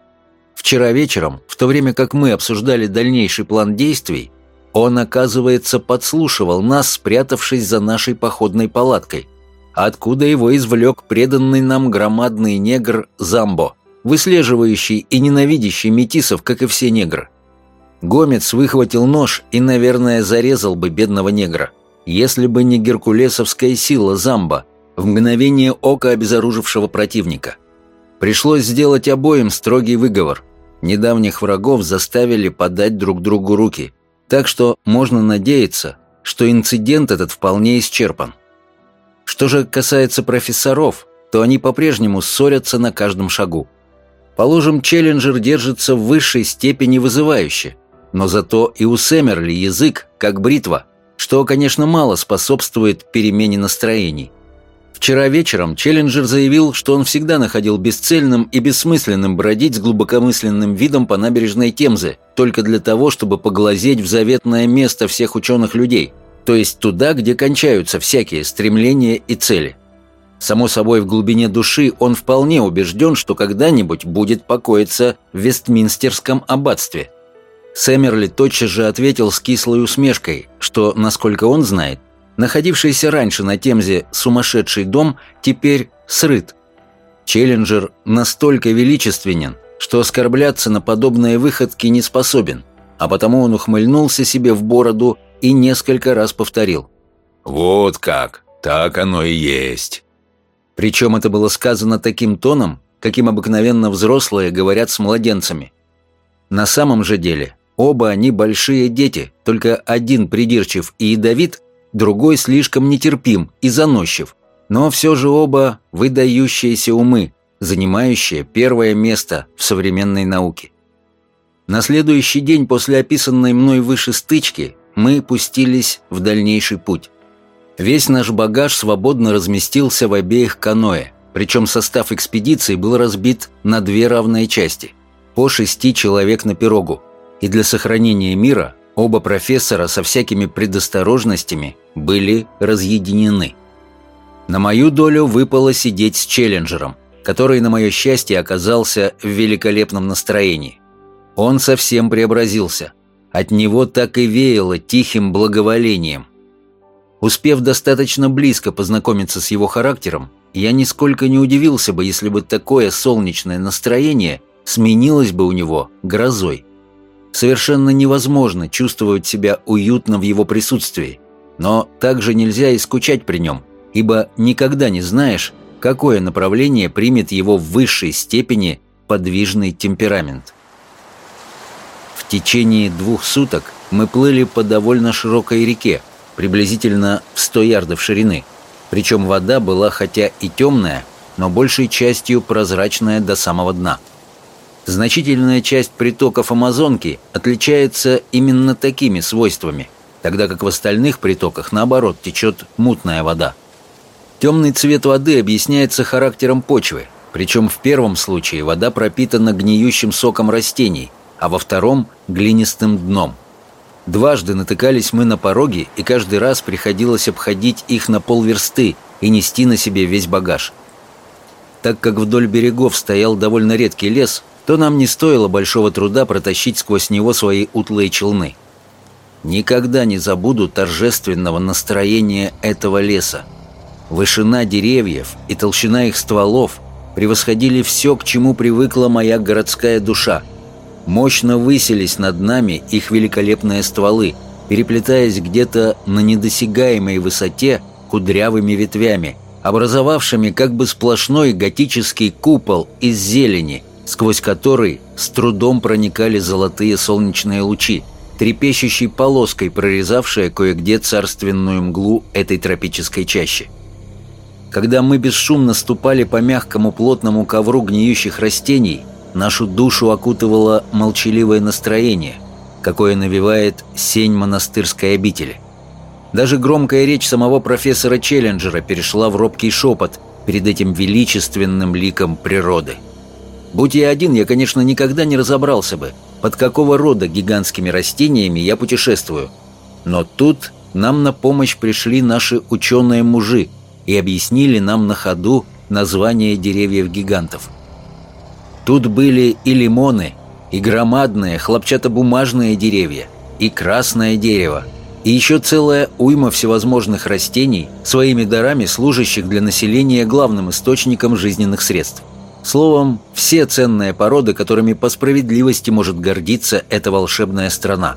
Вчера вечером, в то время как мы обсуждали дальнейший план действий, он, оказывается, подслушивал нас, спрятавшись за нашей походной палаткой, откуда его извлек преданный нам громадный негр Замбо, выслеживающий и ненавидящий метисов, как и все негры. Гомец выхватил нож и, наверное, зарезал бы бедного негра, если бы не геркулесовская сила Замбо, в мгновение ока обезоружившего противника – Пришлось сделать обоим строгий выговор. Недавних врагов заставили подать друг другу руки. Так что можно надеяться, что инцидент этот вполне исчерпан. Что же касается профессоров, то они по-прежнему ссорятся на каждом шагу. Положим, Челленджер держится в высшей степени вызывающе, но зато и у Сэмерли язык как бритва, что, конечно, мало способствует перемене настроений. Вчера вечером Челленджер заявил, что он всегда находил бесцельным и бессмысленным бродить с глубокомысленным видом по набережной Темзы, только для того, чтобы поглазеть в заветное место всех ученых людей, то есть туда, где кончаются всякие стремления и цели. Само собой, в глубине души он вполне убежден, что когда-нибудь будет покоиться в Вестминстерском аббатстве. Сэмерли тотчас же ответил с кислой усмешкой, что, насколько он знает, Находившийся раньше на Темзе сумасшедший дом теперь срыт. Челленджер настолько величественен, что оскорбляться на подобные выходки не способен, а потому он ухмыльнулся себе в бороду и несколько раз повторил. «Вот как! Так оно и есть!» Причем это было сказано таким тоном, каким обыкновенно взрослые говорят с младенцами. На самом же деле, оба они большие дети, только один придирчив и ядовит, другой слишком нетерпим и заносчив, но все же оба выдающиеся умы, занимающие первое место в современной науке. На следующий день после описанной мной выше стычки мы пустились в дальнейший путь. Весь наш багаж свободно разместился в обеих каноэ, причем состав экспедиции был разбит на две равные части, по шести человек на пирогу, и для сохранения мира Оба профессора со всякими предосторожностями были разъединены. На мою долю выпало сидеть с Челленджером, который, на мое счастье, оказался в великолепном настроении. Он совсем преобразился. От него так и веяло тихим благоволением. Успев достаточно близко познакомиться с его характером, я нисколько не удивился бы, если бы такое солнечное настроение сменилось бы у него грозой. Совершенно невозможно чувствовать себя уютно в его присутствии, но также нельзя и скучать при нем, ибо никогда не знаешь, какое направление примет его в высшей степени подвижный темперамент. В течение двух суток мы плыли по довольно широкой реке, приблизительно в 100 ярдов ширины, причем вода была хотя и темная, но большей частью прозрачная до самого дна – Значительная часть притоков Амазонки отличается именно такими свойствами, тогда как в остальных притоках, наоборот, течет мутная вода. Темный цвет воды объясняется характером почвы, причем в первом случае вода пропитана гниющим соком растений, а во втором – глинистым дном. Дважды натыкались мы на пороги, и каждый раз приходилось обходить их на полверсты и нести на себе весь багаж. Так как вдоль берегов стоял довольно редкий лес, то нам не стоило большого труда протащить сквозь него свои утлые челны. Никогда не забуду торжественного настроения этого леса. Вышина деревьев и толщина их стволов превосходили все, к чему привыкла моя городская душа – Мощно высились над нами их великолепные стволы, переплетаясь где-то на недосягаемой высоте кудрявыми ветвями, образовавшими как бы сплошной готический купол из зелени, сквозь который с трудом проникали золотые солнечные лучи, трепещущей полоской прорезавшая кое-где царственную мглу этой тропической чащи. Когда мы бесшумно ступали по мягкому плотному ковру гниющих растений – Нашу душу окутывало молчаливое настроение, какое навевает сень монастырской обители. Даже громкая речь самого профессора Челленджера перешла в робкий шепот перед этим величественным ликом природы. Будь я один, я, конечно, никогда не разобрался бы, под какого рода гигантскими растениями я путешествую. Но тут нам на помощь пришли наши ученые-мужи и объяснили нам на ходу название деревьев-гигантов – Тут были и лимоны, и громадные хлопчатобумажные деревья, и красное дерево, и еще целая уйма всевозможных растений, своими дарами служащих для населения главным источником жизненных средств. Словом, все ценные породы, которыми по справедливости может гордиться эта волшебная страна.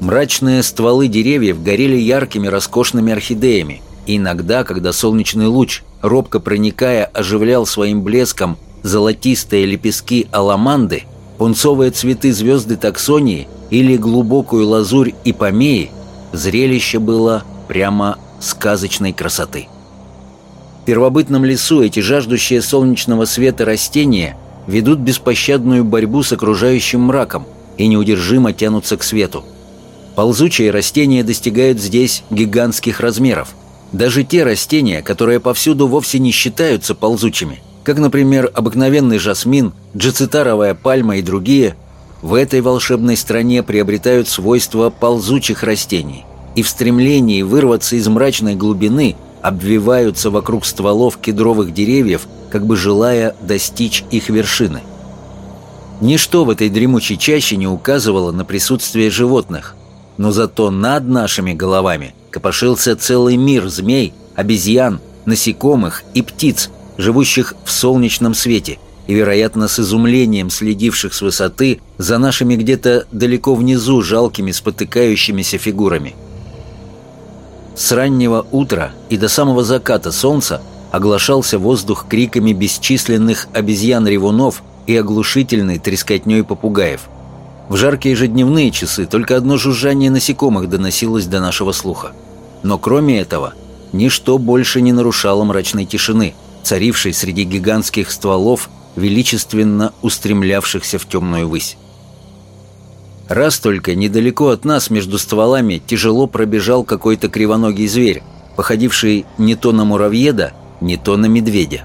Мрачные стволы деревьев горели яркими роскошными орхидеями, и иногда, когда солнечный луч, робко проникая, оживлял своим блеском золотистые лепестки аламанды, пунцовые цветы звезды таксонии или глубокую лазурь ипомеи, зрелище было прямо сказочной красоты. В первобытном лесу эти жаждущие солнечного света растения ведут беспощадную борьбу с окружающим мраком и неудержимо тянутся к свету. Ползучие растения достигают здесь гигантских размеров. Даже те растения, которые повсюду вовсе не считаются ползучими – как, например, обыкновенный жасмин, джицитаровая пальма и другие, в этой волшебной стране приобретают свойства ползучих растений и в стремлении вырваться из мрачной глубины обвиваются вокруг стволов кедровых деревьев, как бы желая достичь их вершины. Ничто в этой дремучей чаще не указывало на присутствие животных, но зато над нашими головами копошился целый мир змей, обезьян, насекомых и птиц, живущих в солнечном свете и, вероятно, с изумлением следивших с высоты за нашими где-то далеко внизу жалкими спотыкающимися фигурами. С раннего утра и до самого заката солнца оглашался воздух криками бесчисленных обезьян-ревунов и оглушительной трескотней попугаев. В жаркие ежедневные часы только одно жужжание насекомых доносилось до нашего слуха. Но кроме этого, ничто больше не нарушало мрачной тишины – царившей среди гигантских стволов, величественно устремлявшихся в темную высь. Раз только недалеко от нас между стволами тяжело пробежал какой-то кривоногий зверь, походивший не то на муравьеда, не то на медведя.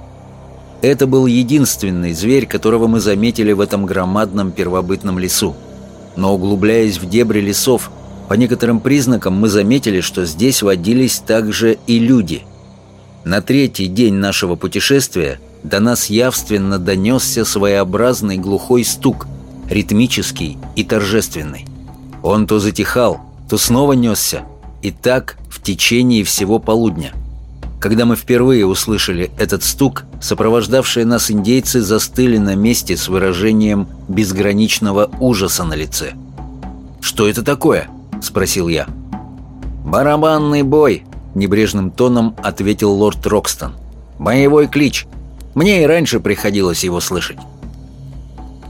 Это был единственный зверь, которого мы заметили в этом громадном первобытном лесу. Но углубляясь в дебри лесов, по некоторым признакам мы заметили, что здесь водились также и люди – на третий день нашего путешествия до нас явственно донесся своеобразный глухой стук, ритмический и торжественный. Он то затихал, то снова несся, и так в течение всего полудня. Когда мы впервые услышали этот стук, сопровождавшие нас индейцы застыли на месте с выражением безграничного ужаса на лице. «Что это такое?» – спросил я. «Барабанный бой», Небрежным тоном ответил лорд Рокстон. «Боевой клич. Мне и раньше приходилось его слышать».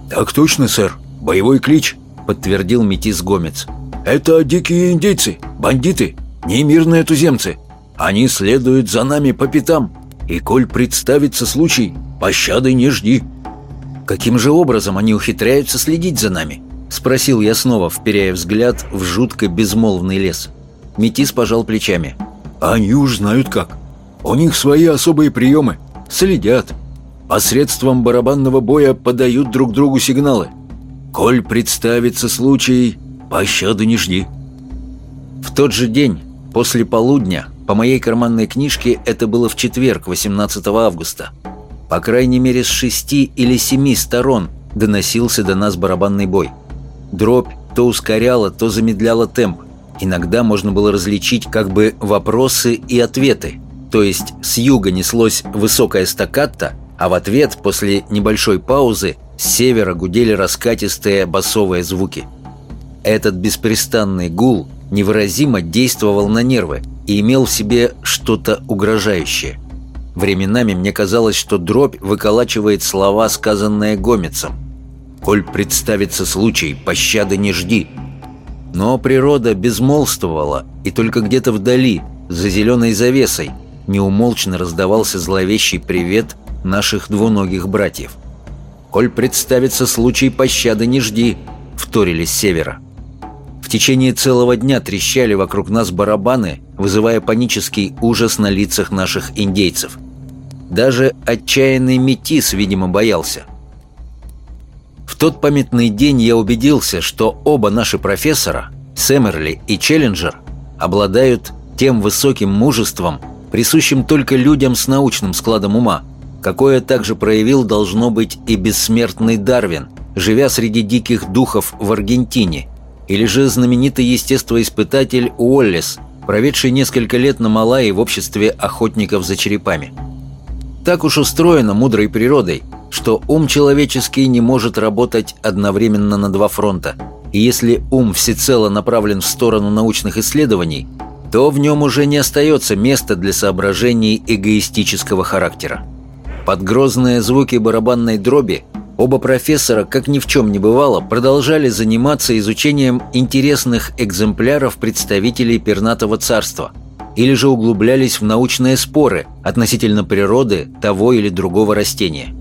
«Так точно, сэр. Боевой клич», — подтвердил метис Гомец. «Это дикие индейцы, бандиты, не мирные туземцы. Они следуют за нами по пятам, и коль представится случай, пощады не жди». «Каким же образом они ухитряются следить за нами?» — спросил я снова, вперяя взгляд в жутко безмолвный лес. Метис пожал плечами. Они уж знают как. У них свои особые приемы. Следят. Посредством барабанного боя подают друг другу сигналы. Коль представится случай, пощады не жди. В тот же день, после полудня, по моей карманной книжке это было в четверг, 18 августа, по крайней мере с шести или семи сторон доносился до нас барабанный бой. Дробь то ускоряла, то замедляла темп. Иногда можно было различить как бы вопросы и ответы. То есть с юга неслось высокое стаккато, а в ответ после небольшой паузы с севера гудели раскатистые басовые звуки. Этот беспрестанный гул невыразимо действовал на нервы и имел в себе что-то угрожающее. Временами мне казалось, что дробь выколачивает слова, сказанные Гомецом. «Коль представится случай, пощады не жди». Но природа безмолвствовала, и только где-то вдали, за зеленой завесой, неумолчно раздавался зловещий привет наших двуногих братьев. «Коль представится случай, пощады не жди», — вторили с севера. В течение целого дня трещали вокруг нас барабаны, вызывая панический ужас на лицах наших индейцев. Даже отчаянный метис, видимо, боялся. Тот памятный день я убедился, что оба наши профессора, Сэмерли и Челленджер, обладают тем высоким мужеством, присущим только людям с научным складом ума, какое также проявил, должно быть, и бессмертный Дарвин, живя среди диких духов в Аргентине – или же знаменитый естествоиспытатель Уоллес, проведший несколько лет на Малайи в обществе охотников за черепами. Так уж устроено мудрой природой, что ум человеческий не может работать одновременно на два фронта, и если ум всецело направлен в сторону научных исследований, то в нем уже не остается места для соображений эгоистического характера. Под грозные звуки барабанной дроби Оба профессора, как ни в чем не бывало, продолжали заниматься изучением интересных экземпляров представителей пернатого царства или же углублялись в научные споры относительно природы того или другого растения.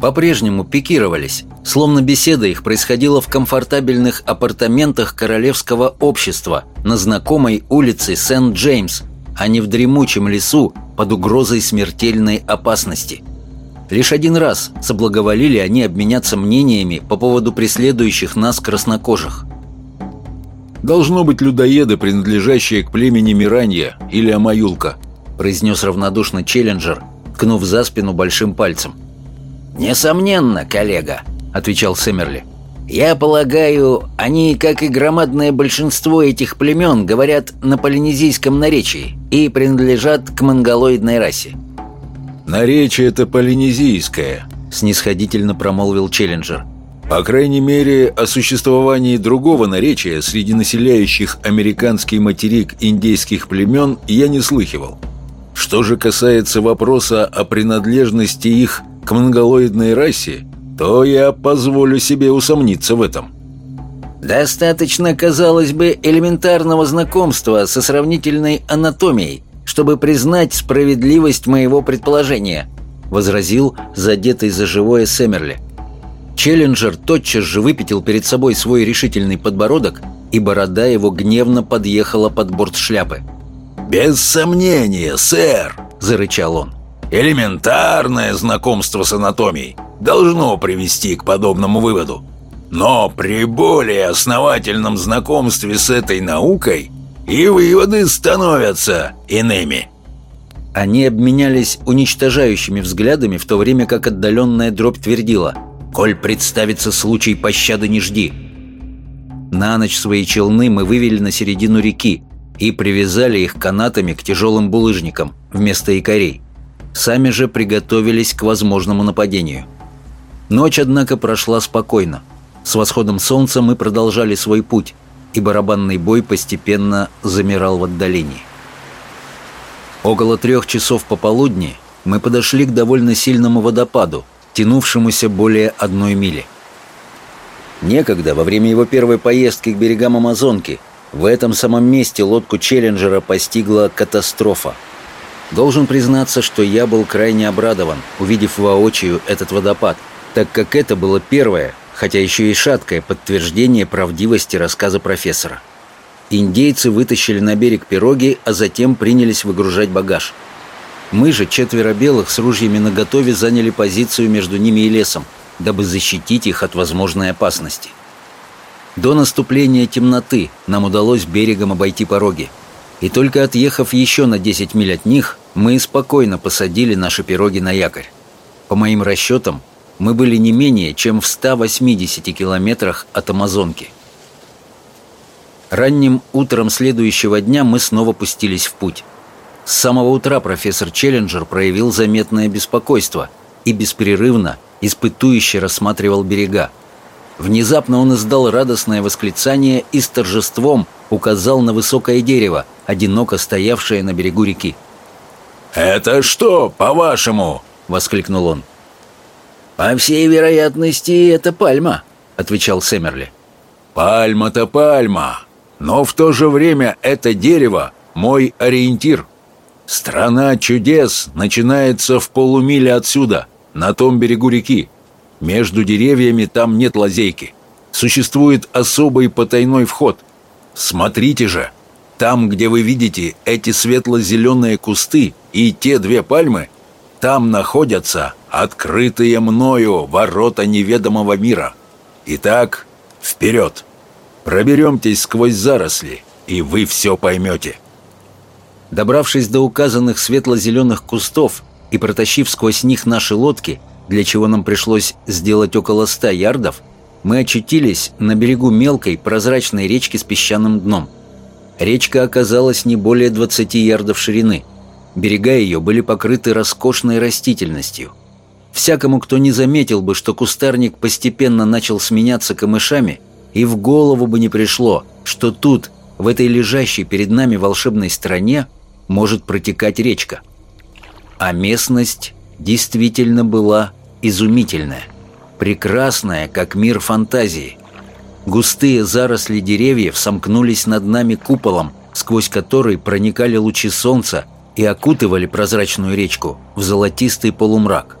По-прежнему пикировались, словно беседа их происходила в комфортабельных апартаментах королевского общества на знакомой улице Сент-Джеймс, а не в дремучем лесу под угрозой смертельной опасности – Лишь один раз соблаговолили они обменяться мнениями по поводу преследующих нас краснокожих. «Должно быть людоеды, принадлежащие к племени Миранья или Амаюлка», произнес равнодушно Челленджер, ткнув за спину большим пальцем. «Несомненно, коллега», — отвечал Сэмерли. «Я полагаю, они, как и громадное большинство этих племен, говорят на полинезийском наречии и принадлежат к монголоидной расе. «Наречие это полинезийское», — снисходительно промолвил Челленджер. «По крайней мере, о существовании другого наречия среди населяющих американский материк индейских племен я не слыхивал. Что же касается вопроса о принадлежности их к монголоидной расе, то я позволю себе усомниться в этом». «Достаточно, казалось бы, элементарного знакомства со сравнительной анатомией», чтобы признать справедливость моего предположения», — возразил задетый за живое Сэмерли. Челленджер тотчас же выпятил перед собой свой решительный подбородок, и борода его гневно подъехала под борт шляпы. «Без сомнения, сэр!» — зарычал он. «Элементарное знакомство с анатомией должно привести к подобному выводу. Но при более основательном знакомстве с этой наукой и выводы становятся иными». Они обменялись уничтожающими взглядами, в то время как отдаленная дробь твердила «Коль представится случай, пощады не жди». На ночь свои челны мы вывели на середину реки и привязали их канатами к тяжелым булыжникам вместо якорей. Сами же приготовились к возможному нападению. Ночь, однако, прошла спокойно. С восходом солнца мы продолжали свой путь, и барабанный бой постепенно замирал в отдалении. Около трех часов пополудни мы подошли к довольно сильному водопаду, тянувшемуся более одной мили. Некогда, во время его первой поездки к берегам Амазонки, в этом самом месте лодку Челленджера постигла катастрофа. Должен признаться, что я был крайне обрадован, увидев воочию этот водопад, так как это было первое, хотя еще и шаткое подтверждение правдивости рассказа профессора. Индейцы вытащили на берег пироги, а затем принялись выгружать багаж. Мы же, четверо белых, с ружьями наготове заняли позицию между ними и лесом, дабы защитить их от возможной опасности. До наступления темноты нам удалось берегом обойти пороги. И только отъехав еще на 10 миль от них, мы спокойно посадили наши пироги на якорь. По моим расчетам, мы были не менее чем в 180 километрах от Амазонки. Ранним утром следующего дня мы снова пустились в путь. С самого утра профессор Челленджер проявил заметное беспокойство и беспрерывно, испытующе рассматривал берега. Внезапно он издал радостное восклицание и с торжеством указал на высокое дерево, одиноко стоявшее на берегу реки. «Это что, по-вашему?» — воскликнул он. «По всей вероятности, это пальма», — отвечал Сэмерли. «Пальма-то пальма, но в то же время это дерево — мой ориентир. Страна чудес начинается в полумиле отсюда, на том берегу реки. Между деревьями там нет лазейки. Существует особый потайной вход. Смотрите же, там, где вы видите эти светло-зеленые кусты и те две пальмы, там находятся открытые мною ворота неведомого мира. Итак, вперед! Проберемтесь сквозь заросли, и вы все поймете. Добравшись до указанных светло-зеленых кустов и протащив сквозь них наши лодки, для чего нам пришлось сделать около ста ярдов, мы очутились на берегу мелкой прозрачной речки с песчаным дном. Речка оказалась не более 20 ярдов ширины. Берега ее были покрыты роскошной растительностью. Всякому, кто не заметил бы, что кустарник постепенно начал сменяться камышами, и в голову бы не пришло, что тут, в этой лежащей перед нами волшебной стране, может протекать речка. А местность действительно была изумительная, прекрасная, как мир фантазии. Густые заросли деревьев сомкнулись над нами куполом, сквозь который проникали лучи солнца и окутывали прозрачную речку в золотистый полумрак.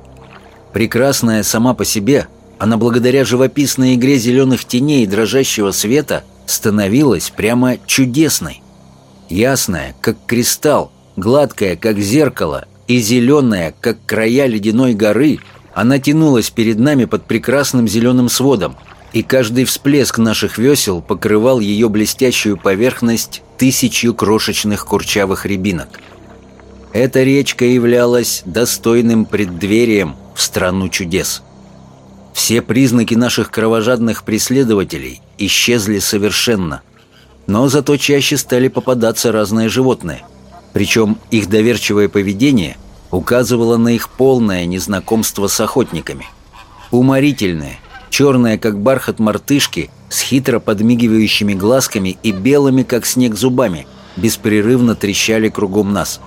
Прекрасная сама по себе, она благодаря живописной игре зеленых теней и дрожащего света становилась прямо чудесной. Ясная, как кристалл, гладкая, как зеркало, и зеленая, как края ледяной горы, она тянулась перед нами под прекрасным зеленым сводом, и каждый всплеск наших весел покрывал ее блестящую поверхность тысячью крошечных курчавых рябинок. Эта речка являлась достойным преддверием в страну чудес. Все признаки наших кровожадных преследователей исчезли совершенно, но зато чаще стали попадаться разные животные. Причем их доверчивое поведение указывало на их полное незнакомство с охотниками. Уморительные, черные, как бархат мартышки, с хитро подмигивающими глазками и белыми, как снег, зубами, беспрерывно трещали кругом нас.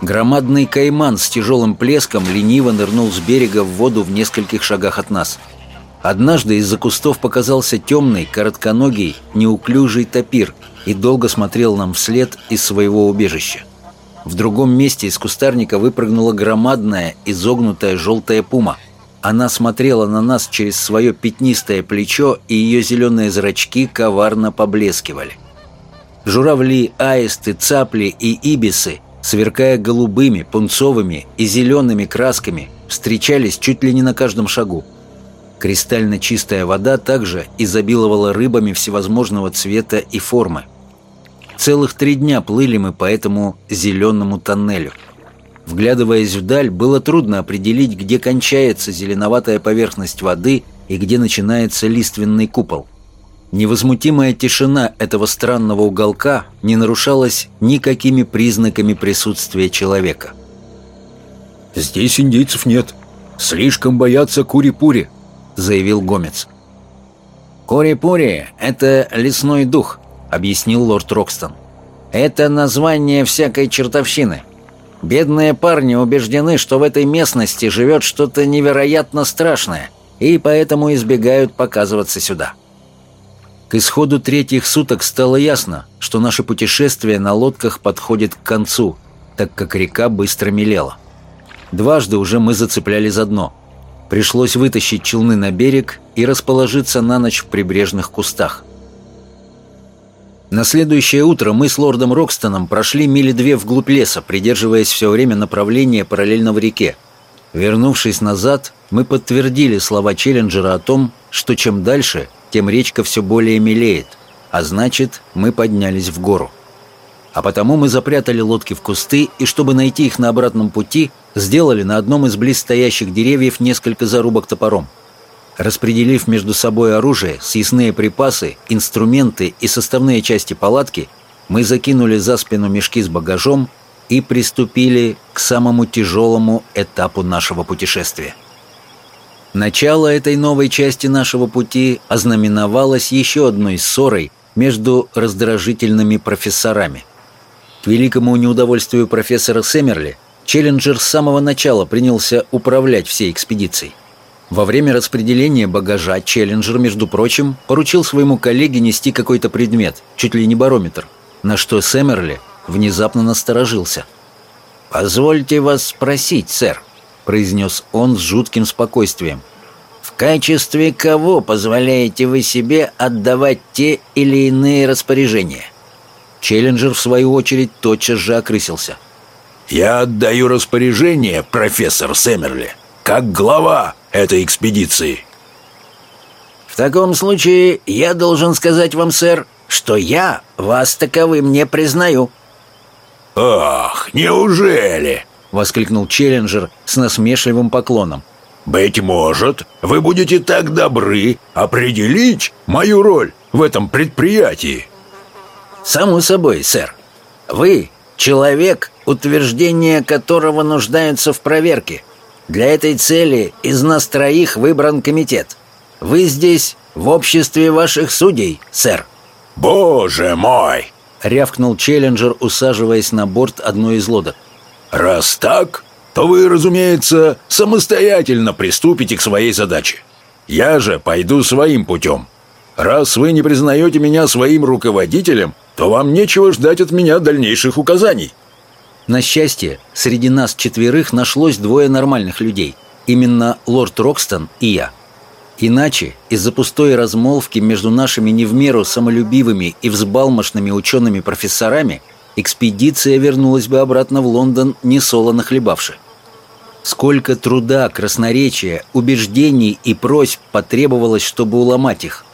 Громадный кайман с тяжелым плеском лениво нырнул с берега в воду в нескольких шагах от нас. Однажды из-за кустов показался темный, коротконогий, неуклюжий топир и долго смотрел нам вслед из своего убежища. В другом месте из кустарника выпрыгнула громадная, изогнутая желтая пума. Она смотрела на нас через свое пятнистое плечо, и ее зеленые зрачки коварно поблескивали. Журавли, аисты, цапли и ибисы, сверкая голубыми, пунцовыми и зелеными красками, встречались чуть ли не на каждом шагу. Кристально чистая вода также изобиловала рыбами всевозможного цвета и формы. Целых три дня плыли мы по этому зеленому тоннелю. Вглядываясь вдаль, было трудно определить, где кончается зеленоватая поверхность воды и где начинается лиственный купол. Невозмутимая тишина этого странного уголка не нарушалась никакими признаками присутствия человека. «Здесь индейцев нет. Слишком боятся кури-пури», — заявил Гомец. «Кури-пури — это лесной дух», объяснил лорд Рокстон. «Это название всякой чертовщины. Бедные парни убеждены, что в этой местности живет что-то невероятно страшное, и поэтому избегают показываться сюда». К исходу третьих суток стало ясно, что наше путешествие на лодках подходит к концу, так как река быстро мелела. Дважды уже мы зацепляли за дно. Пришлось вытащить челны на берег и расположиться на ночь в прибрежных кустах. На следующее утро мы с лордом Рокстоном прошли мили две вглубь леса, придерживаясь все время направления параллельно в реке. Вернувшись назад, мы подтвердили слова Челленджера о том, что чем дальше, тем речка все более мелеет, а значит, мы поднялись в гору. А потому мы запрятали лодки в кусты и, чтобы найти их на обратном пути, сделали на одном из близстоящих деревьев несколько зарубок топором. Распределив между собой оружие, съестные припасы, инструменты и составные части палатки, мы закинули за спину мешки с багажом и приступили к самому тяжелому этапу нашего путешествия. Начало этой новой части нашего пути ознаменовалось еще одной ссорой между раздражительными профессорами. К великому неудовольствию профессора Сэмерли, Челленджер с самого начала принялся управлять всей экспедицией. Во время распределения багажа Челленджер, между прочим, поручил своему коллеге нести какой-то предмет, чуть ли не барометр, на что Сэмерли внезапно насторожился. «Позвольте вас спросить, сэр», — произнес он с жутким спокойствием. «В качестве кого позволяете вы себе отдавать те или иные распоряжения?» Челленджер, в свою очередь, тотчас же окрысился. «Я отдаю распоряжение, профессор Сэмерли, как глава этой экспедиции». «В таком случае я должен сказать вам, сэр, что я вас таковым не признаю». «Ах, неужели?» воскликнул Челленджер с насмешливым поклоном. «Быть может, вы будете так добры определить мою роль в этом предприятии?» «Само собой, сэр. Вы — человек, утверждение которого нуждаются в проверке. Для этой цели из нас троих выбран комитет. Вы здесь в обществе ваших судей, сэр». «Боже мой!» — рявкнул Челленджер, усаживаясь на борт одной из лодок. Раз так, то вы, разумеется, самостоятельно приступите к своей задаче. Я же пойду своим путем. Раз вы не признаете меня своим руководителем, то вам нечего ждать от меня дальнейших указаний». На счастье, среди нас четверых нашлось двое нормальных людей. Именно лорд Рокстон и я. Иначе, из-за пустой размолвки между нашими не в меру самолюбивыми и взбалмошными учеными-профессорами – экспедиция вернулась бы обратно в Лондон, не солоно хлебавши. Сколько труда, красноречия, убеждений и просьб потребовалось, чтобы уломать их.